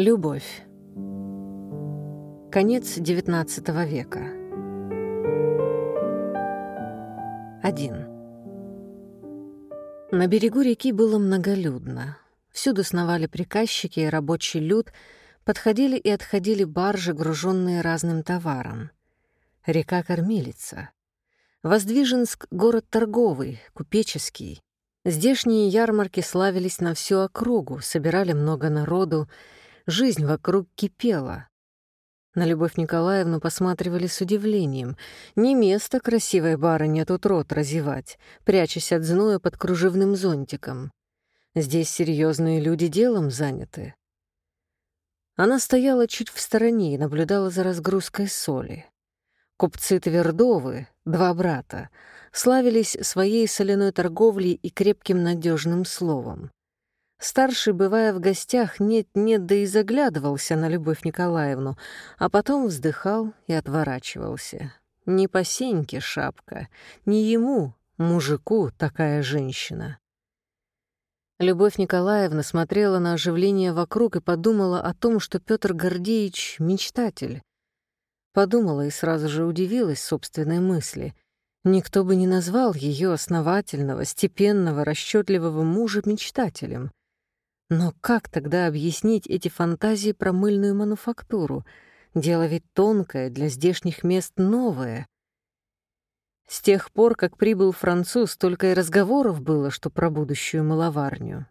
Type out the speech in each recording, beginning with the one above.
Любовь. Конец XIX века. 1. На берегу реки было многолюдно. Всюду сновали приказчики и рабочий люд, подходили и отходили баржи, груженные разным товаром. Река Кормилица. Воздвиженск — город торговый, купеческий. Здешние ярмарки славились на всю округу, собирали много народу, жизнь вокруг кипела. На Любовь Николаевну посматривали с удивлением. Не место красивой барыне тут рот разевать, прячась от зноя под кружевным зонтиком. Здесь серьезные люди делом заняты. Она стояла чуть в стороне и наблюдала за разгрузкой соли. Купцы Твердовы, два брата, славились своей соляной торговлей и крепким надежным словом. Старший, бывая в гостях, нет-нет, да и заглядывался на Любовь Николаевну, а потом вздыхал и отворачивался. Не по Сеньке шапка, не ему, мужику, такая женщина. Любовь Николаевна смотрела на оживление вокруг и подумала о том, что Петр Гордеевич — мечтатель. Подумала и сразу же удивилась собственной мысли. Никто бы не назвал ее основательного, степенного, расчетливого мужа мечтателем. Но как тогда объяснить эти фантазии про мыльную мануфактуру? Дело ведь тонкое, для здешних мест новое. С тех пор, как прибыл француз, только и разговоров было, что про будущую маловарню.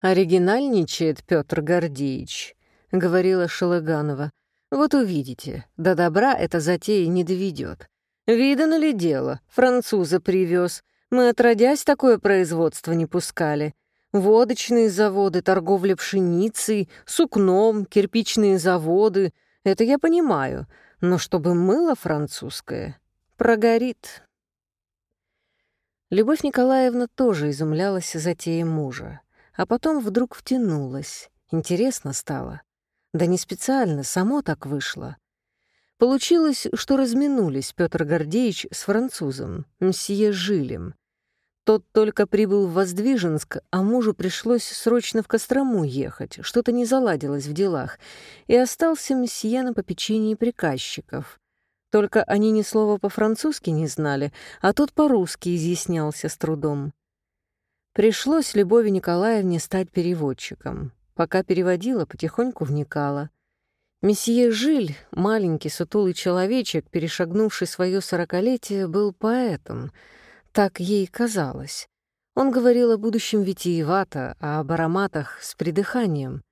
«Оригинальничает Петр Гордеевич», — говорила Шелыганова. Вот увидите, до добра эта затея не доведет. Видано ли дело, француза привез. Мы, отродясь, такое производство не пускали. Водочные заводы, торговля пшеницей, сукном, кирпичные заводы — это я понимаю. Но чтобы мыло французское прогорит. Любовь Николаевна тоже изумлялась затеей мужа, а потом вдруг втянулась. Интересно стало. Да не специально, само так вышло. Получилось, что разминулись Петр Гордеевич с французом, мсье Жилем. Тот только прибыл в Воздвиженск, а мужу пришлось срочно в Кострому ехать, что-то не заладилось в делах, и остался мсье на попечении приказчиков. Только они ни слова по-французски не знали, а тот по-русски изъяснялся с трудом. Пришлось Любови Николаевне стать переводчиком. Пока переводила, потихоньку вникала. Месье Жиль, маленький сутулый человечек, перешагнувший свое сорокалетие, был поэтом. Так ей казалось. Он говорил о будущем витиевато, а об ароматах с придыханием.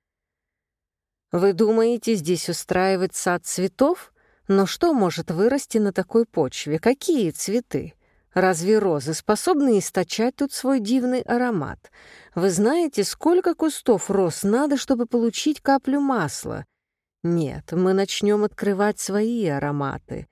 «Вы думаете здесь устраивать сад цветов? Но что может вырасти на такой почве? Какие цветы? Разве розы способны источать тут свой дивный аромат? Вы знаете, сколько кустов роз надо, чтобы получить каплю масла? Нет, мы начнем открывать свои ароматы.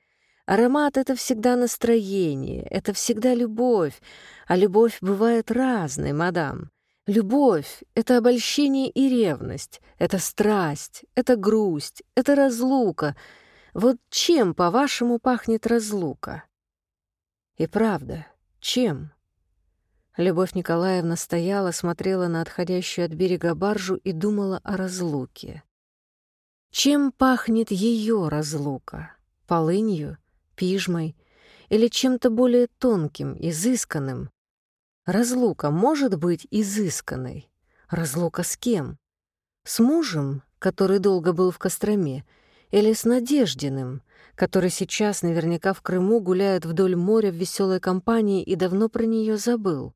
Аромат — это всегда настроение, это всегда любовь, а любовь бывает разной, мадам. Любовь — это обольщение и ревность, это страсть, это грусть, это разлука. Вот чем, по-вашему, пахнет разлука? И правда, чем? Любовь Николаевна стояла, смотрела на отходящую от берега баржу и думала о разлуке. Чем пахнет ее разлука? Полынью, пижмой или чем-то более тонким, изысканным? Разлука может быть изысканной. Разлука с кем? С мужем, который долго был в Костроме, или с Надеждиным, который сейчас наверняка в Крыму гуляет вдоль моря в веселой компании и давно про нее забыл.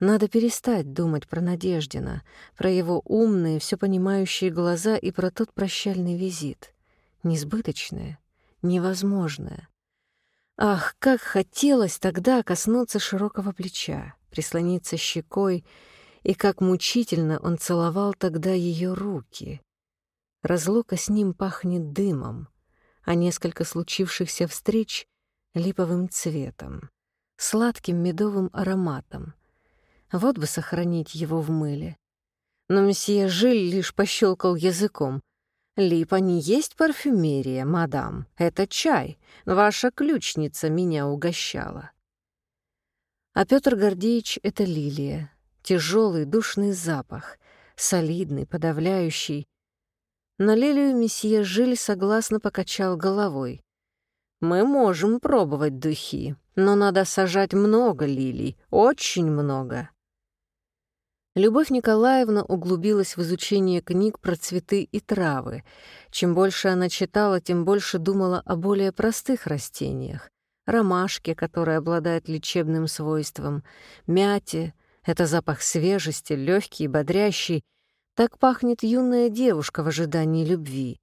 Надо перестать думать про Надеждина, про его умные, все понимающие глаза и про тот прощальный визит. Несбыточное, невозможное. Ах, как хотелось тогда коснуться широкого плеча, прислониться щекой, и как мучительно он целовал тогда ее руки. Разлука с ним пахнет дымом, а несколько случившихся встреч — липовым цветом, сладким медовым ароматом. Вот бы сохранить его в мыле. Но месье Жиль лишь пощелкал языком. «Липа не есть парфюмерия, мадам. Это чай. Ваша ключница меня угощала». А Петр Гордеевич — это лилия. Тяжелый душный запах — солидный, подавляющий. На Лилию месье Жиль согласно покачал головой. «Мы можем пробовать духи, но надо сажать много лилий, очень много». Любовь Николаевна углубилась в изучение книг про цветы и травы. Чем больше она читала, тем больше думала о более простых растениях. Ромашке, которая обладает лечебным свойством, мяте — это запах свежести, легкий и бодрящий. Так пахнет юная девушка в ожидании любви.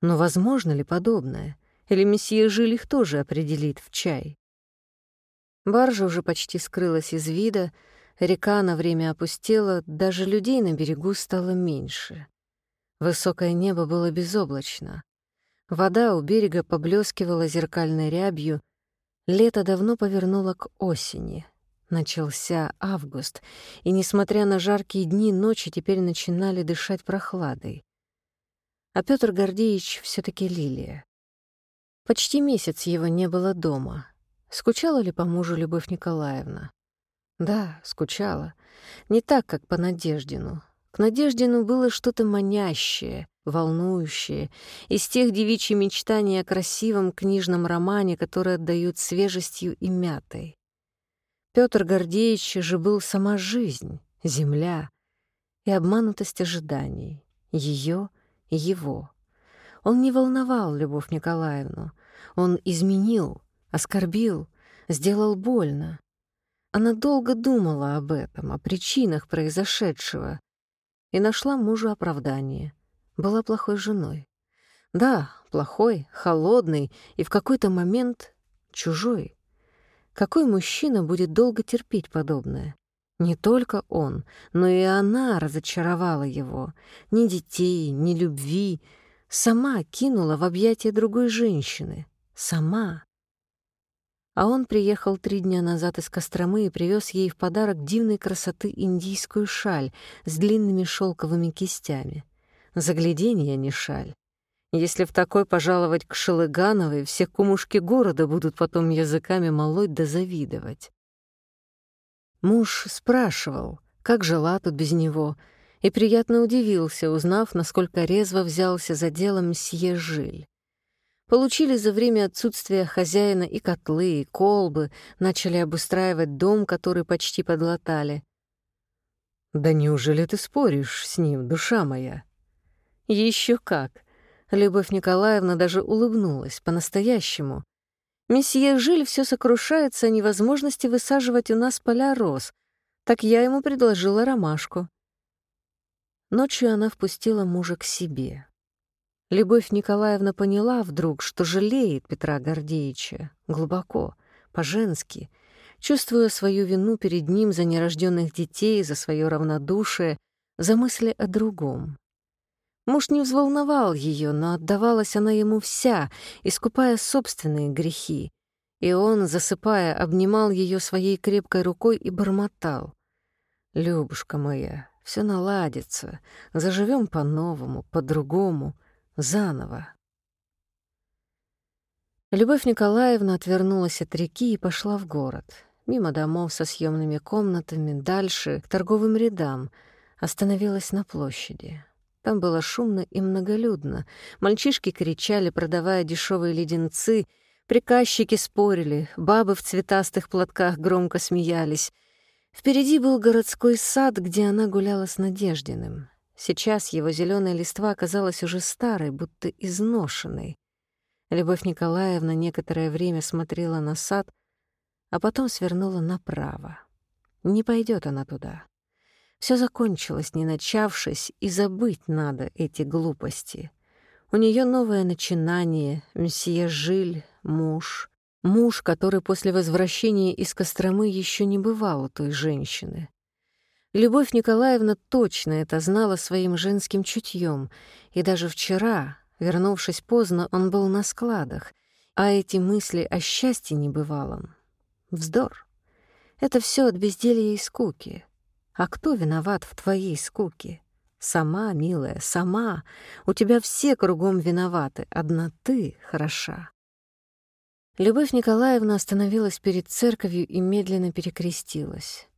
Но возможно ли подобное? Или месье Жиль их тоже определит в чай? Баржа уже почти скрылась из вида, Река на время опустела, даже людей на берегу стало меньше. Высокое небо было безоблачно. Вода у берега поблескивала зеркальной рябью. Лето давно повернуло к осени. Начался август, и, несмотря на жаркие дни, ночи теперь начинали дышать прохладой. А Петр Гордеевич все таки лилия. Почти месяц его не было дома. Скучала ли по мужу Любовь Николаевна? Да, скучала. Не так, как по Надеждину. К Надеждину было что-то манящее, волнующее, из тех девичьих мечтаний о красивом книжном романе, которые отдают свежестью и мятой. Петр Гордеевич же был сама жизнь, земля и обманутость ожиданий, ее и его. Он не волновал Любовь Николаевну, он изменил, оскорбил, сделал больно. Она долго думала об этом, о причинах произошедшего, и нашла мужу оправдание. Была плохой женой. Да, плохой, холодный и в какой-то момент чужой. Какой мужчина будет долго терпеть подобное? Не только он, но и она разочаровала его. Ни детей, ни любви. Сама кинула в объятия другой женщины. Сама. А он приехал три дня назад из Костромы и привез ей в подарок дивной красоты индийскую шаль с длинными шелковыми кистями. Загляденье, а не шаль. Если в такой пожаловать к Шелыгановой, все кумушки города будут потом языками молоть да завидовать. Муж спрашивал, как жила тут без него, и приятно удивился, узнав, насколько резво взялся за делом мсье Жиль. Получили за время отсутствия хозяина и котлы, и колбы, начали обустраивать дом, который почти подлатали. «Да неужели ты споришь с ним, душа моя?» Еще как!» Любовь Николаевна даже улыбнулась, по-настоящему. «Месье Жиль все сокрушается о невозможности высаживать у нас поля роз, так я ему предложила ромашку». Ночью она впустила мужа к себе. Любовь Николаевна поняла вдруг, что жалеет Петра Гордеевича глубоко, по-женски, чувствуя свою вину перед ним за нерожденных детей, за свое равнодушие, за мысли о другом. Муж не взволновал ее, но отдавалась она ему вся, искупая собственные грехи. И он, засыпая, обнимал ее своей крепкой рукой и бормотал. «Любушка моя, все наладится, заживем по-новому, по-другому, Заново. Любовь Николаевна отвернулась от реки и пошла в город. Мимо домов со съемными комнатами, дальше, к торговым рядам, остановилась на площади. Там было шумно и многолюдно. Мальчишки кричали, продавая дешевые леденцы, приказчики спорили, бабы в цветастых платках громко смеялись. Впереди был городской сад, где она гуляла с Надеждиным. Сейчас его зеленая листва оказалась уже старой, будто изношенной. Любовь Николаевна некоторое время смотрела на сад, а потом свернула направо. Не пойдет она туда. Все закончилось, не начавшись, и забыть надо эти глупости. У нее новое начинание, мсье Жиль, муж. Муж, который после возвращения из Костромы еще не бывал у той женщины. Любовь Николаевна точно это знала своим женским чутьем, и даже вчера, вернувшись поздно, он был на складах, а эти мысли о счастье небывалом — вздор. Это все от безделья и скуки. А кто виноват в твоей скуке? Сама, милая, сама. У тебя все кругом виноваты, одна ты хороша. Любовь Николаевна остановилась перед церковью и медленно перекрестилась.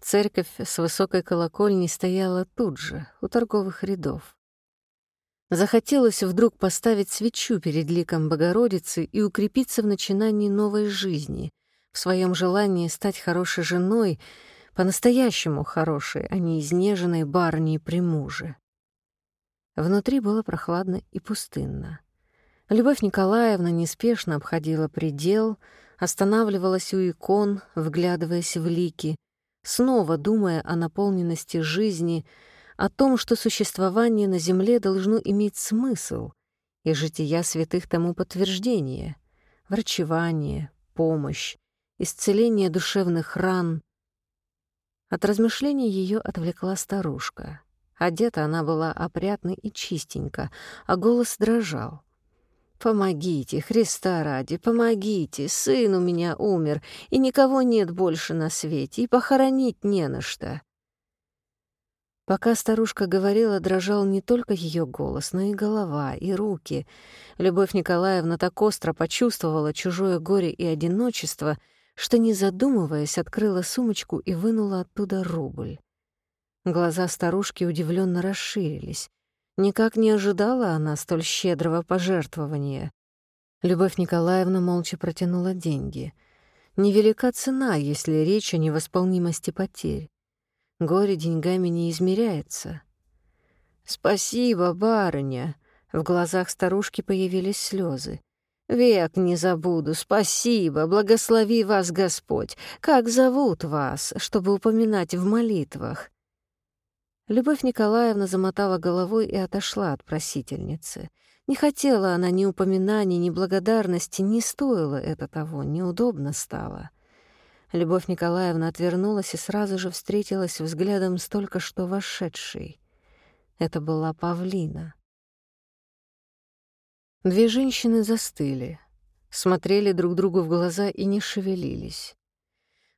Церковь с высокой колокольней стояла тут же, у торговых рядов. Захотелось вдруг поставить свечу перед ликом Богородицы и укрепиться в начинании новой жизни, в своем желании стать хорошей женой, по-настоящему хорошей, а не изнеженной барыней при муже. Внутри было прохладно и пустынно. Любовь Николаевна неспешно обходила предел, останавливалась у икон, вглядываясь в лики, снова думая о наполненности жизни — о том, что существование на земле должно иметь смысл, и жития святых тому подтверждение, врачевание, помощь, исцеление душевных ран. От размышлений ее отвлекла старушка. Одета она была опрятно и чистенько, а голос дрожал. «Помогите, Христа ради, помогите! Сын у меня умер, и никого нет больше на свете, и похоронить не на что!» Пока старушка говорила, дрожал не только ее голос, но и голова, и руки. Любовь Николаевна так остро почувствовала чужое горе и одиночество, что, не задумываясь, открыла сумочку и вынула оттуда рубль. Глаза старушки удивленно расширились. Никак не ожидала она столь щедрого пожертвования. Любовь Николаевна молча протянула деньги. Невелика цена, если речь о невосполнимости потерь. Горе деньгами не измеряется. «Спасибо, барыня!» В глазах старушки появились слезы. «Век не забуду, спасибо, благослови вас Господь. Как зовут вас, чтобы упоминать в молитвах?» Любовь Николаевна замотала головой и отошла от просительницы. Не хотела она ни упоминаний, ни благодарности, не стоило это того, неудобно стало. Любовь Николаевна отвернулась и сразу же встретилась взглядом с только что вошедшей. Это была Павлина. Две женщины застыли, смотрели друг другу в глаза и не шевелились.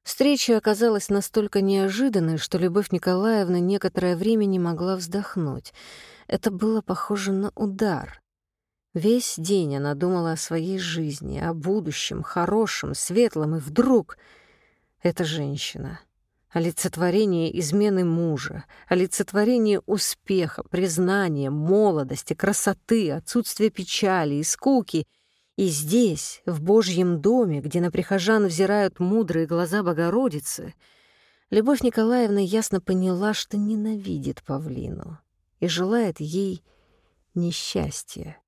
Встреча оказалась настолько неожиданной, что Любовь Николаевна некоторое время не могла вздохнуть. Это было похоже на удар. Весь день она думала о своей жизни, о будущем, хорошем, светлом, и вдруг эта женщина. Олицетворение измены мужа, олицетворение успеха, признания, молодости, красоты, отсутствия печали и скуки. И здесь, в Божьем доме, где на прихожан взирают мудрые глаза Богородицы, Любовь Николаевна ясно поняла, что ненавидит Павлину и желает ей несчастья.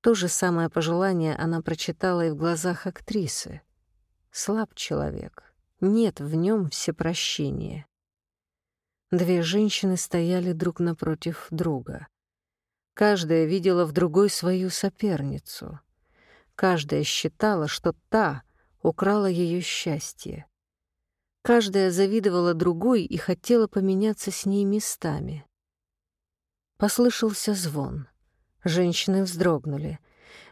То же самое пожелание она прочитала и в глазах актрисы. Слаб человек, нет в нем всепрощения. Две женщины стояли друг напротив друга. Каждая видела в другой свою соперницу. Каждая считала, что та украла ее счастье. Каждая завидовала другой и хотела поменяться с ней местами. Послышался звон. Женщины вздрогнули.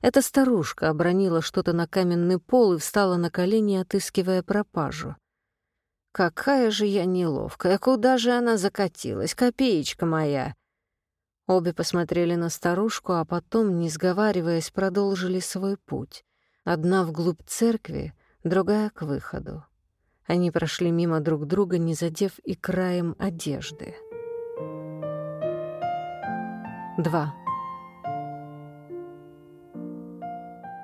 Эта старушка обронила что-то на каменный пол и встала на колени, отыскивая пропажу. «Какая же я неловкая! Куда же она закатилась? Копеечка моя!» Обе посмотрели на старушку, а потом, не сговариваясь, продолжили свой путь. Одна вглубь церкви, другая к выходу. Они прошли мимо друг друга, не задев и краем одежды. 2.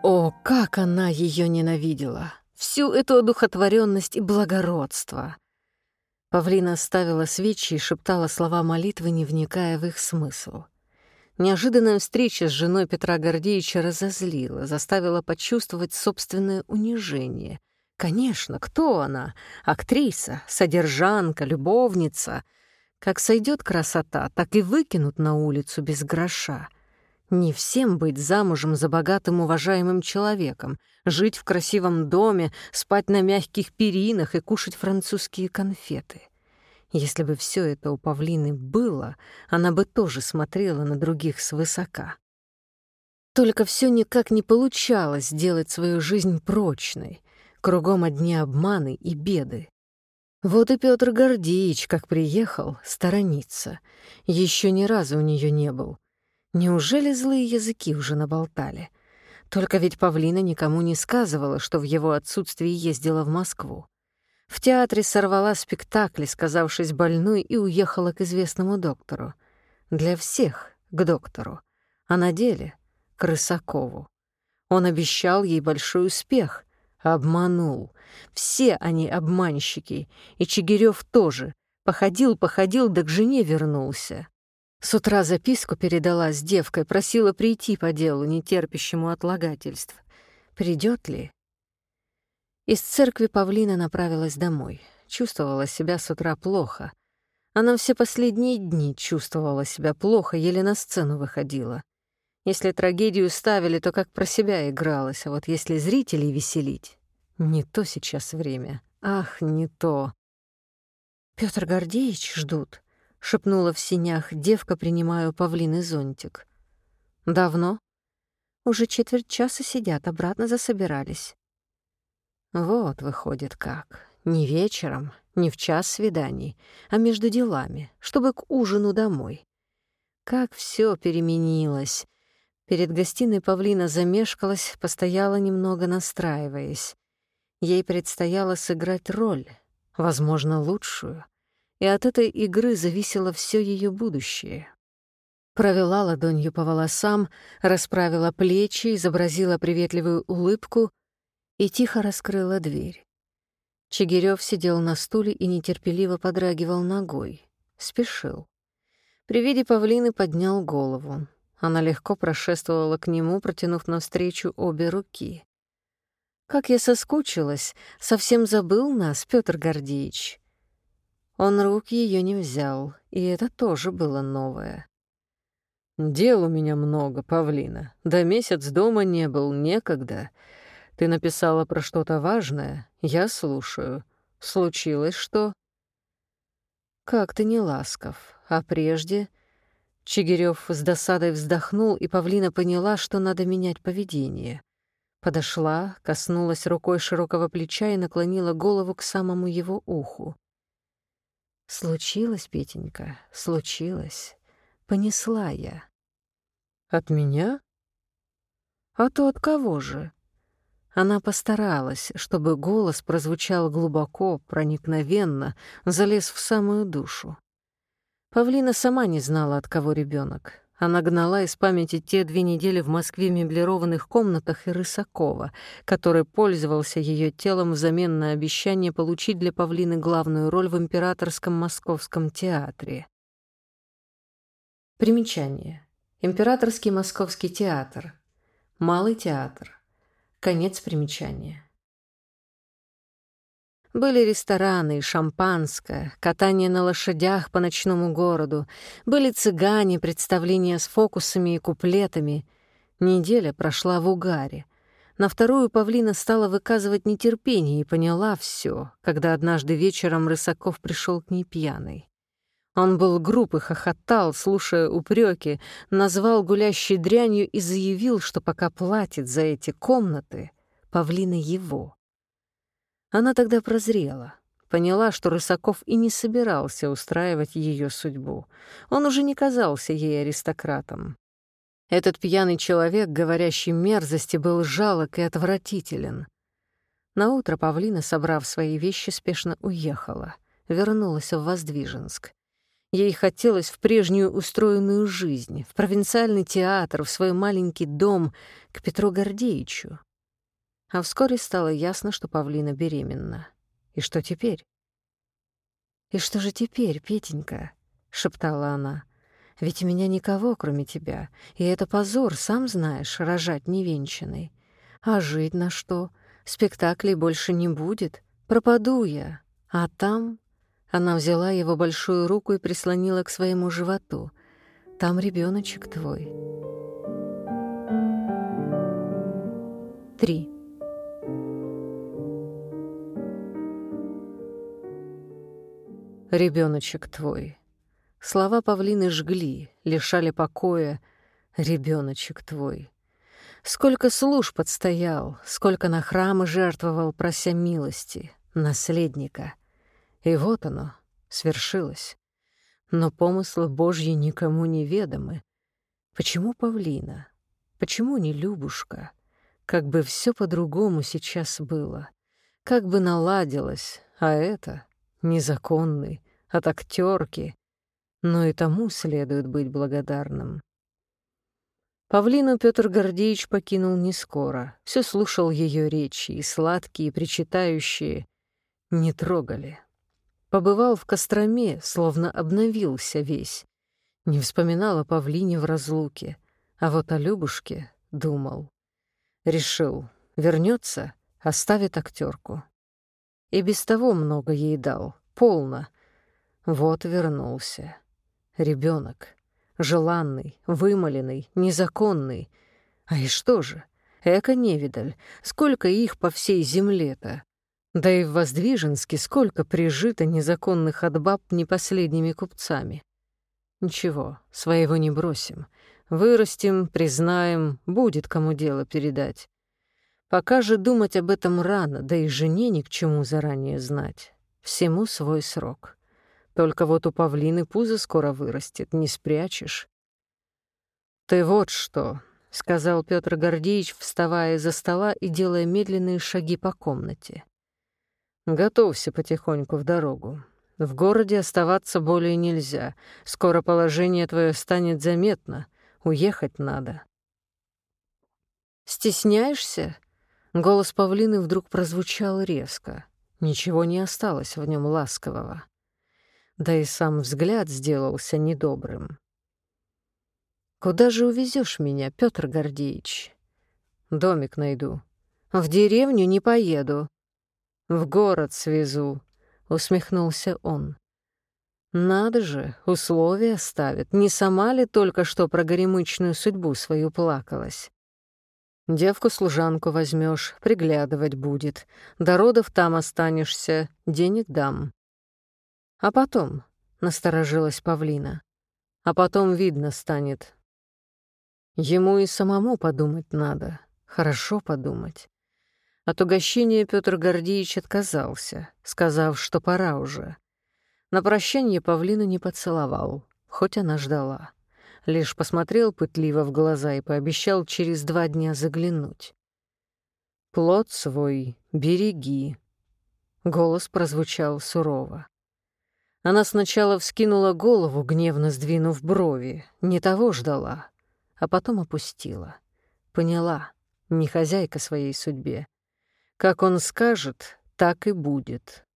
О, как она ее ненавидела! Всю эту одухотворенность и благородство! Павлина ставила свечи и шептала слова молитвы, не вникая в их смысл. Неожиданная встреча с женой Петра Гордеевича разозлила, заставила почувствовать собственное унижение. Конечно, кто она? Актриса, содержанка, любовница. Как сойдет красота, так и выкинут на улицу без гроша — не всем быть замужем за богатым уважаемым человеком, жить в красивом доме, спать на мягких перинах и кушать французские конфеты. Если бы все это у Павлины было, она бы тоже смотрела на других свысока. Только все никак не получалось сделать свою жизнь прочной. Кругом одни обманы и беды. Вот и Петр Гордеевич, как приехал, сторонится. Еще ни разу у нее не был. Неужели злые языки уже наболтали? Только ведь Павлина никому не сказывала, что в его отсутствии ездила в Москву. В театре сорвала спектакль, сказавшись больной, и уехала к известному доктору. Для всех к доктору, а на деле — к Рысакову. Он обещал ей большой успех, обманул. Все они обманщики, и Чигирёв тоже. Походил, походил, да к жене вернулся. С утра записку передала с девкой, просила прийти по делу, нетерпящему отлагательств. Придет ли? Из церкви Павлина направилась домой. Чувствовала себя с утра плохо. Она все последние дни чувствовала себя плохо, еле на сцену выходила. Если трагедию ставили, то как про себя игралась, а вот если зрителей веселить, не то сейчас время. Ах, не то. Петр Гордеевич ждут, шепнула в синях девка, принимая у павлины зонтик. Давно? Уже четверть часа сидят, обратно засобирались. Вот выходит как. Не вечером, не в час свиданий, а между делами, чтобы к ужину домой. Как все переменилось. Перед гостиной Павлина замешкалась, постояла немного настраиваясь. Ей предстояло сыграть роль, возможно, лучшую, и от этой игры зависело все ее будущее. Провела ладонью по волосам, расправила плечи, изобразила приветливую улыбку — и тихо раскрыла дверь. Чигирёв сидел на стуле и нетерпеливо подрагивал ногой. Спешил. При виде павлины поднял голову. Она легко прошествовала к нему, протянув навстречу обе руки. «Как я соскучилась! Совсем забыл нас, Пётр Гордеевич!» Он рук ее не взял, и это тоже было новое. «Дел у меня много, Павлина. Да месяц дома не был, некогда. Ты написала про что-то важное? Я слушаю. Случилось что? Как ты не ласков. А прежде... Чигирёв с досадой вздохнул, и Павлина поняла, что надо менять поведение. Подошла, коснулась рукой широкого плеча и наклонила голову к самому его уху. «Случилось, Петенька, случилось. Понесла я». «От меня?» «А то от кого же?» Она постаралась, чтобы голос прозвучал глубоко, проникновенно, залез в самую душу. Павлина сама не знала, от кого ребенок. Она гнала из памяти те две недели в Москве меблированных комнатах и Рысакова, который пользовался ее телом взамен на обещание получить для Павлины главную роль в Императорском Московском театре. Примечание. Императорский Московский театр. Малый театр. Конец примечания. Были рестораны и шампанское, катание на лошадях по ночному городу, были цыгане, представления с фокусами и куплетами. Неделя прошла в угаре. На вторую Павлина стала выказывать нетерпение и поняла все, когда однажды вечером Рысаков пришел к ней пьяный. Он был груб и хохотал, слушая упреки, назвал гулящей дрянью и заявил, что пока платит за эти комнаты, павлины его. Она тогда прозрела, поняла, что Рысаков и не собирался устраивать ее судьбу. Он уже не казался ей аристократом. Этот пьяный человек, говорящий мерзости, был жалок и отвратителен. Наутро Павлина, собрав свои вещи, спешно уехала, вернулась в Воздвиженск. Ей хотелось в прежнюю устроенную жизнь, в провинциальный театр, в свой маленький дом, к Петру Гордеевичу. А вскоре стало ясно, что Павлина беременна. И что теперь? «И что же теперь, Петенька?» — шептала она. «Ведь у меня никого, кроме тебя, и это позор, сам знаешь, рожать невенчанной. А жить на что? Спектаклей больше не будет. Пропаду я. А там она взяла его большую руку и прислонила к своему животу. «Там ребеночек твой». Три. Ребеночек твой. Слова павлины жгли, лишали покоя. Ребеночек твой. Сколько служб подстоял, сколько на храмы жертвовал, прося милости, наследника — и вот оно, свершилось. Но помыслы Божьи никому не ведомы. Почему павлина? Почему не Любушка? Как бы все по-другому сейчас было. Как бы наладилось, А это незаконный, от актерки, но и тому следует быть благодарным. Павлину Петр Гордеевич покинул не скоро. Все слушал ее речи, и сладкие, и причитающие не трогали. Побывал в Костроме, словно обновился весь. Не вспоминал о Павлине в разлуке, а вот о Любушке думал. Решил, вернется, оставит актерку. И без того много ей дал, полно. Вот вернулся. Ребенок, желанный, вымоленный, незаконный. А и что же? Эко-невидаль, сколько их по всей земле-то? Да и в Воздвиженске сколько прижито незаконных от баб не купцами. Ничего, своего не бросим. Вырастим, признаем, будет кому дело передать. Пока же думать об этом рано, да и жене ни к чему заранее знать. Всему свой срок. Только вот у павлины пузо скоро вырастет, не спрячешь. «Ты вот что», — сказал Петр Гордеевич, вставая за стола и делая медленные шаги по комнате. Готовься потихоньку в дорогу. В городе оставаться более нельзя. Скоро положение твое станет заметно. Уехать надо. Стесняешься? Голос павлины вдруг прозвучал резко. Ничего не осталось в нем ласкового. Да и сам взгляд сделался недобрым. Куда же увезешь меня, Петр Гордеевич? Домик найду. В деревню не поеду. В город свезу, усмехнулся он. Надо же, условия ставит. Не сама ли только что про горемычную судьбу свою плакалась? Девку-служанку возьмешь, приглядывать будет. До родов там останешься, денег дам. А потом, — насторожилась Павлина, — а потом видно станет. Ему и самому подумать надо, хорошо подумать. От угощения Петр Гордеевич отказался, сказав, что пора уже. На прощание Павлину не поцеловал, хоть она ждала. Лишь посмотрел пытливо в глаза и пообещал через два дня заглянуть. «Плод свой береги», — голос прозвучал сурово. Она сначала вскинула голову, гневно сдвинув брови, не того ждала, а потом опустила. Поняла, не хозяйка своей судьбе, как он скажет, так и будет.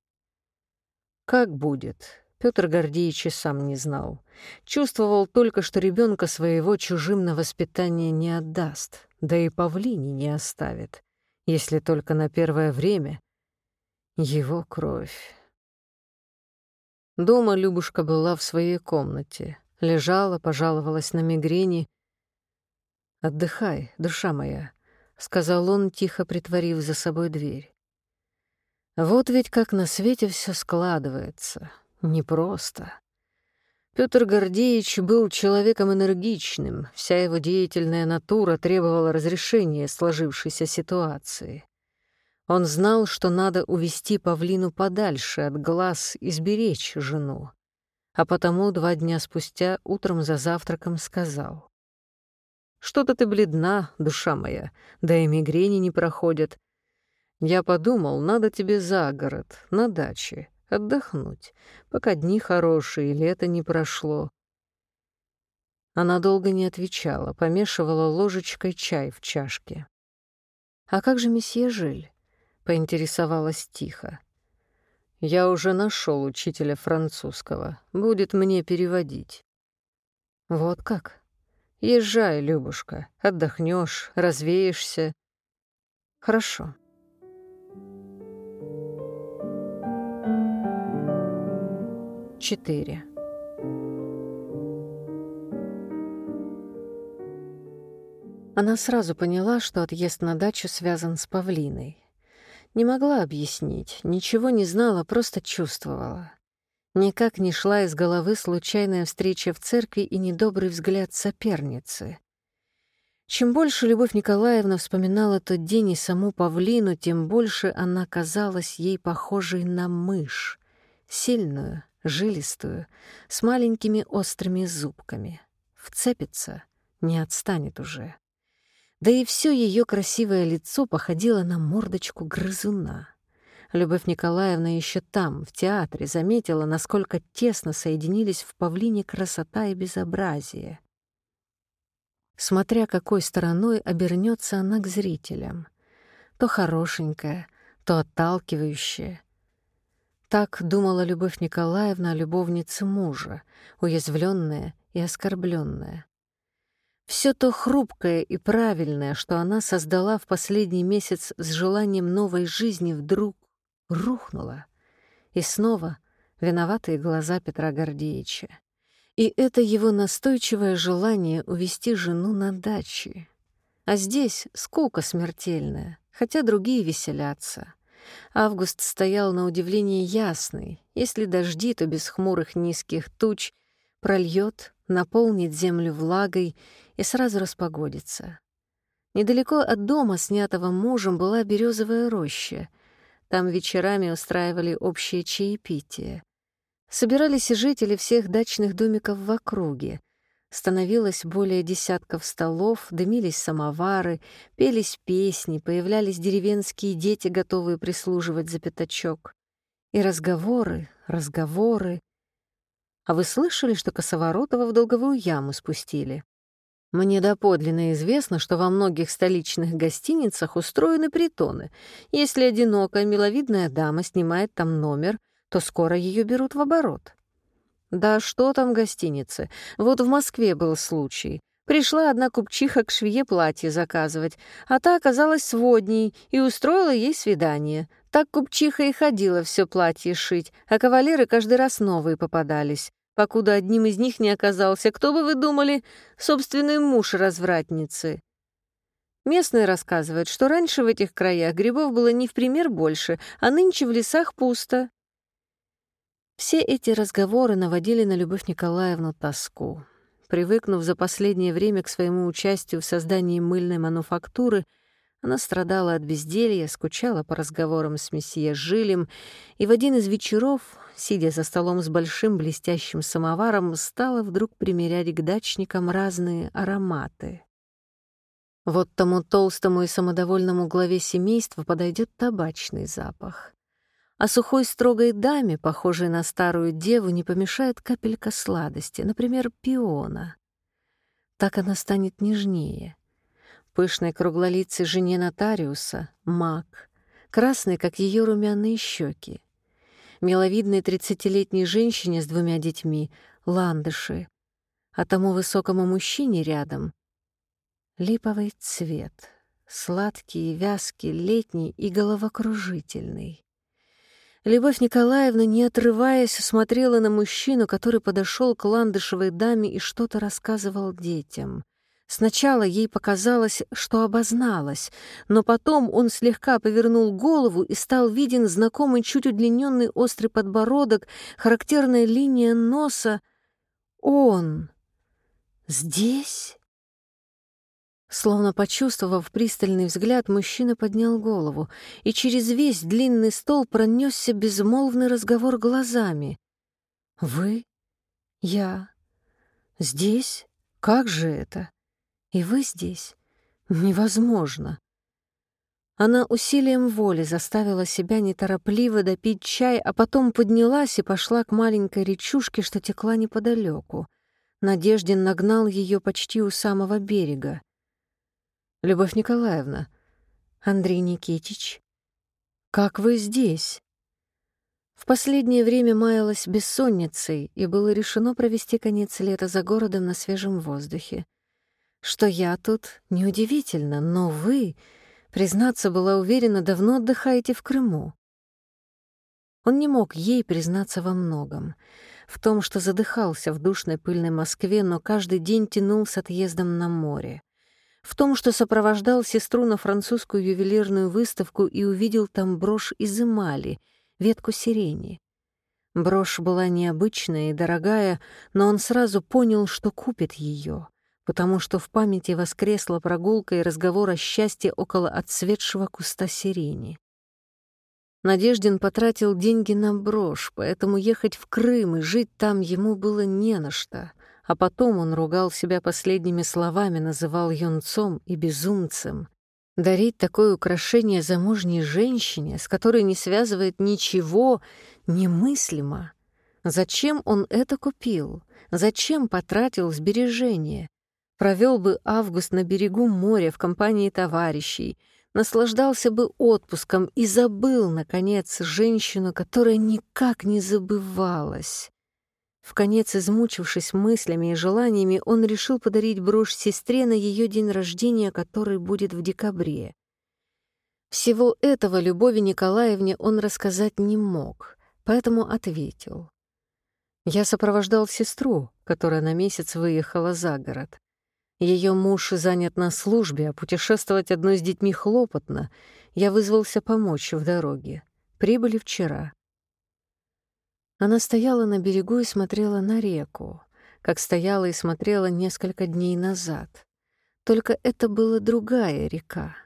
Как будет, Петр Гордеевич и сам не знал. Чувствовал только, что ребенка своего чужим на воспитание не отдаст, да и павлине не оставит, если только на первое время его кровь. Дома Любушка была в своей комнате, лежала, пожаловалась на мигрени. «Отдыхай, душа моя», — сказал он, тихо притворив за собой дверь. Вот ведь как на свете все складывается. Непросто. Петр Гордеевич был человеком энергичным, вся его деятельная натура требовала разрешения сложившейся ситуации. Он знал, что надо увести павлину подальше от глаз и сберечь жену. А потому два дня спустя утром за завтраком сказал. Что-то ты бледна, душа моя, да и мигрени не проходят. Я подумал, надо тебе за город, на даче, отдохнуть, пока дни хорошие, лето не прошло. Она долго не отвечала, помешивала ложечкой чай в чашке. «А как же месье Жиль?» — поинтересовалась тихо. «Я уже нашел учителя французского. Будет мне переводить». «Вот как?» Езжай, Любушка, отдохнешь, развеешься. Хорошо. Четыре. Она сразу поняла, что отъезд на дачу связан с павлиной. Не могла объяснить, ничего не знала, просто чувствовала. Никак не шла из головы случайная встреча в церкви и недобрый взгляд соперницы. Чем больше Любовь Николаевна вспоминала тот день и саму Павлину, тем больше она казалась ей похожей на мышь, сильную, жилистую, с маленькими острыми зубками. Вцепится, не отстанет уже. Да и все ее красивое лицо походило на мордочку грызуна. Любовь Николаевна еще там, в театре, заметила, насколько тесно соединились в павлине красота и безобразие. Смотря какой стороной обернется она к зрителям. То хорошенькая, то отталкивающая. Так думала Любовь Николаевна о любовнице мужа, уязвленная и оскорбленная. Все то хрупкое и правильное, что она создала в последний месяц с желанием новой жизни, вдруг рухнуло. И снова виноватые глаза Петра Гордеевича. И это его настойчивое желание увести жену на дачи. А здесь скука смертельная, хотя другие веселятся. Август стоял на удивление ясный. Если дожди, то без хмурых низких туч прольет, наполнит землю влагой и сразу распогодится. Недалеко от дома, снятого мужем, была березовая роща. Там вечерами устраивали общее чаепитие. Собирались и жители всех дачных домиков в округе. Становилось более десятков столов, дымились самовары, пелись песни, появлялись деревенские дети, готовые прислуживать за пятачок. И разговоры, разговоры. А вы слышали, что Косоворотова в долговую яму спустили? Мне доподлинно известно, что во многих столичных гостиницах устроены притоны. Если одинокая миловидная дама снимает там номер, то скоро ее берут в оборот. Да что там гостиницы? Вот в Москве был случай. Пришла одна купчиха к швее платье заказывать, а та оказалась сводней и устроила ей свидание. Так купчиха и ходила все платье шить, а кавалеры каждый раз новые попадались. Покуда одним из них не оказался, кто бы вы думали, собственный муж развратницы. Местные рассказывают, что раньше в этих краях грибов было не в пример больше, а нынче в лесах пусто. Все эти разговоры наводили на Любовь Николаевну тоску. Привыкнув за последнее время к своему участию в создании мыльной мануфактуры, она страдала от безделья, скучала по разговорам с месье Жилем, и в один из вечеров, сидя за столом с большим блестящим самоваром, стала вдруг примерять к дачникам разные ароматы. Вот тому толстому и самодовольному главе семейства подойдет табачный запах а сухой строгой даме, похожей на старую деву, не помешает капелька сладости, например, пиона. Так она станет нежнее. Пышной круглолицей жене нотариуса — мак, красной, как ее румяные щеки. Миловидной тридцатилетней женщине с двумя детьми — ландыши, а тому высокому мужчине рядом — липовый цвет, сладкий, вязкий, летний и головокружительный. Любовь Николаевна, не отрываясь, смотрела на мужчину, который подошел к ландышевой даме и что-то рассказывал детям. Сначала ей показалось, что обозналась, но потом он слегка повернул голову и стал виден знакомый чуть удлиненный острый подбородок, характерная линия носа. Он здесь? Словно почувствовав пристальный взгляд, мужчина поднял голову, и через весь длинный стол пронесся безмолвный разговор глазами. «Вы? Я? Здесь? Как же это? И вы здесь? Невозможно!» Она усилием воли заставила себя неторопливо допить чай, а потом поднялась и пошла к маленькой речушке, что текла неподалеку. Надеждин нагнал ее почти у самого берега. Любовь Николаевна, Андрей Никитич, как вы здесь? В последнее время маялась бессонницей, и было решено провести конец лета за городом на свежем воздухе. Что я тут, неудивительно, но вы, признаться, была уверена, давно отдыхаете в Крыму. Он не мог ей признаться во многом. В том, что задыхался в душной пыльной Москве, но каждый день тянул с отъездом на море в том, что сопровождал сестру на французскую ювелирную выставку и увидел там брошь из эмали, ветку сирени. Брошь была необычная и дорогая, но он сразу понял, что купит ее, потому что в памяти воскресла прогулка и разговор о счастье около отцветшего куста сирени. Надеждин потратил деньги на брошь, поэтому ехать в Крым и жить там ему было не на что — а потом он ругал себя последними словами, называл юнцом и безумцем. Дарить такое украшение замужней женщине, с которой не связывает ничего, немыслимо. Зачем он это купил? Зачем потратил сбережения? Провел бы август на берегу моря в компании товарищей, наслаждался бы отпуском и забыл, наконец, женщину, которая никак не забывалась. В конец измучившись мыслями и желаниями, он решил подарить брошь сестре на ее день рождения, который будет в декабре. Всего этого Любови Николаевне он рассказать не мог, поэтому ответил. «Я сопровождал сестру, которая на месяц выехала за город. Ее муж занят на службе, а путешествовать одной с детьми хлопотно. Я вызвался помочь в дороге. Прибыли вчера. Она стояла на берегу и смотрела на реку, как стояла и смотрела несколько дней назад. Только это была другая река.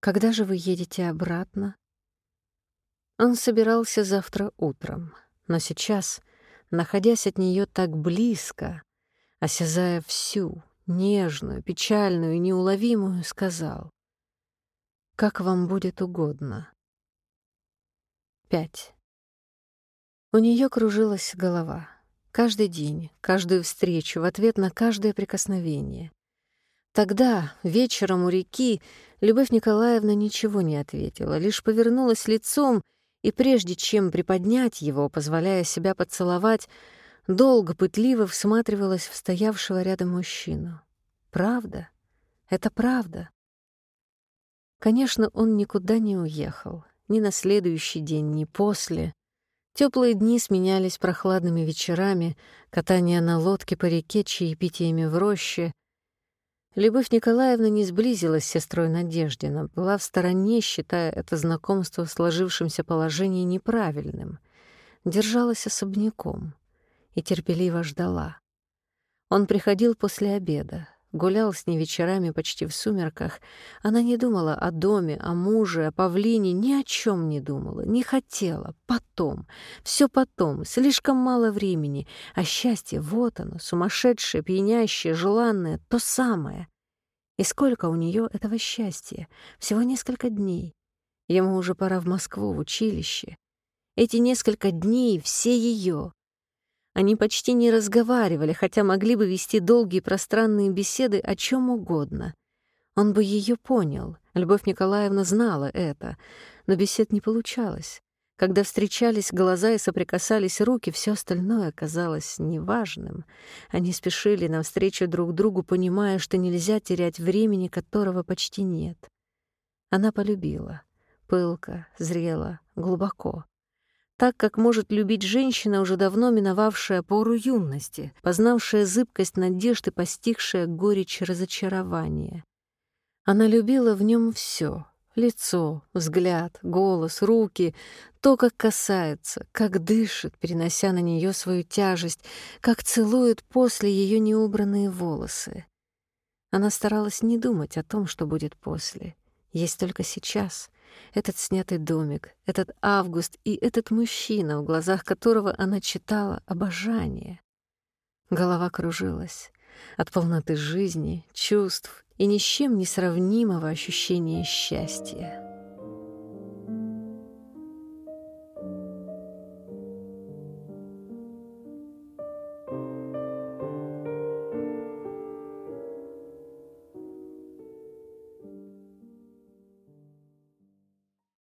«Когда же вы едете обратно?» Он собирался завтра утром, но сейчас, находясь от нее так близко, осязая всю, нежную, печальную и неуловимую, сказал, «Как вам будет угодно». Пять. У нее кружилась голова. Каждый день, каждую встречу, в ответ на каждое прикосновение. Тогда, вечером у реки, Любовь Николаевна ничего не ответила, лишь повернулась лицом и, прежде чем приподнять его, позволяя себя поцеловать, долго пытливо всматривалась в стоявшего рядом мужчину. Правда? Это правда. Конечно, он никуда не уехал. Ни на следующий день, ни после. Теплые дни сменялись прохладными вечерами, катание на лодке по реке, чаепитиями в роще. Любовь Николаевна не сблизилась с сестрой Надеждина, была в стороне, считая это знакомство в сложившемся положении неправильным, держалась особняком и терпеливо ждала. Он приходил после обеда, Гулял с ней вечерами почти в сумерках. Она не думала о доме, о муже, о павлине, ни о чем не думала, не хотела. Потом, все потом, слишком мало времени. А счастье, вот оно, сумасшедшее, пьянящее, желанное, то самое. И сколько у нее этого счастья? Всего несколько дней. Ему уже пора в Москву, в училище. Эти несколько дней все ее. Они почти не разговаривали, хотя могли бы вести долгие пространные беседы о чем угодно. Он бы ее понял, Любовь Николаевна знала это, но бесед не получалось. Когда встречались глаза и соприкасались руки, все остальное казалось неважным. Они спешили навстречу друг другу, понимая, что нельзя терять времени, которого почти нет. Она полюбила. Пылко, зрело, глубоко так, как может любить женщина, уже давно миновавшая пору юности, познавшая зыбкость надежд и постигшая горечь разочарования. Она любила в нем все — лицо, взгляд, голос, руки, то, как касается, как дышит, перенося на нее свою тяжесть, как целует после ее неубранные волосы. Она старалась не думать о том, что будет после. Есть только сейчас — этот снятый домик, этот август и этот мужчина, в глазах которого она читала обожание. Голова кружилась от полноты жизни, чувств и ни с чем не сравнимого ощущения счастья.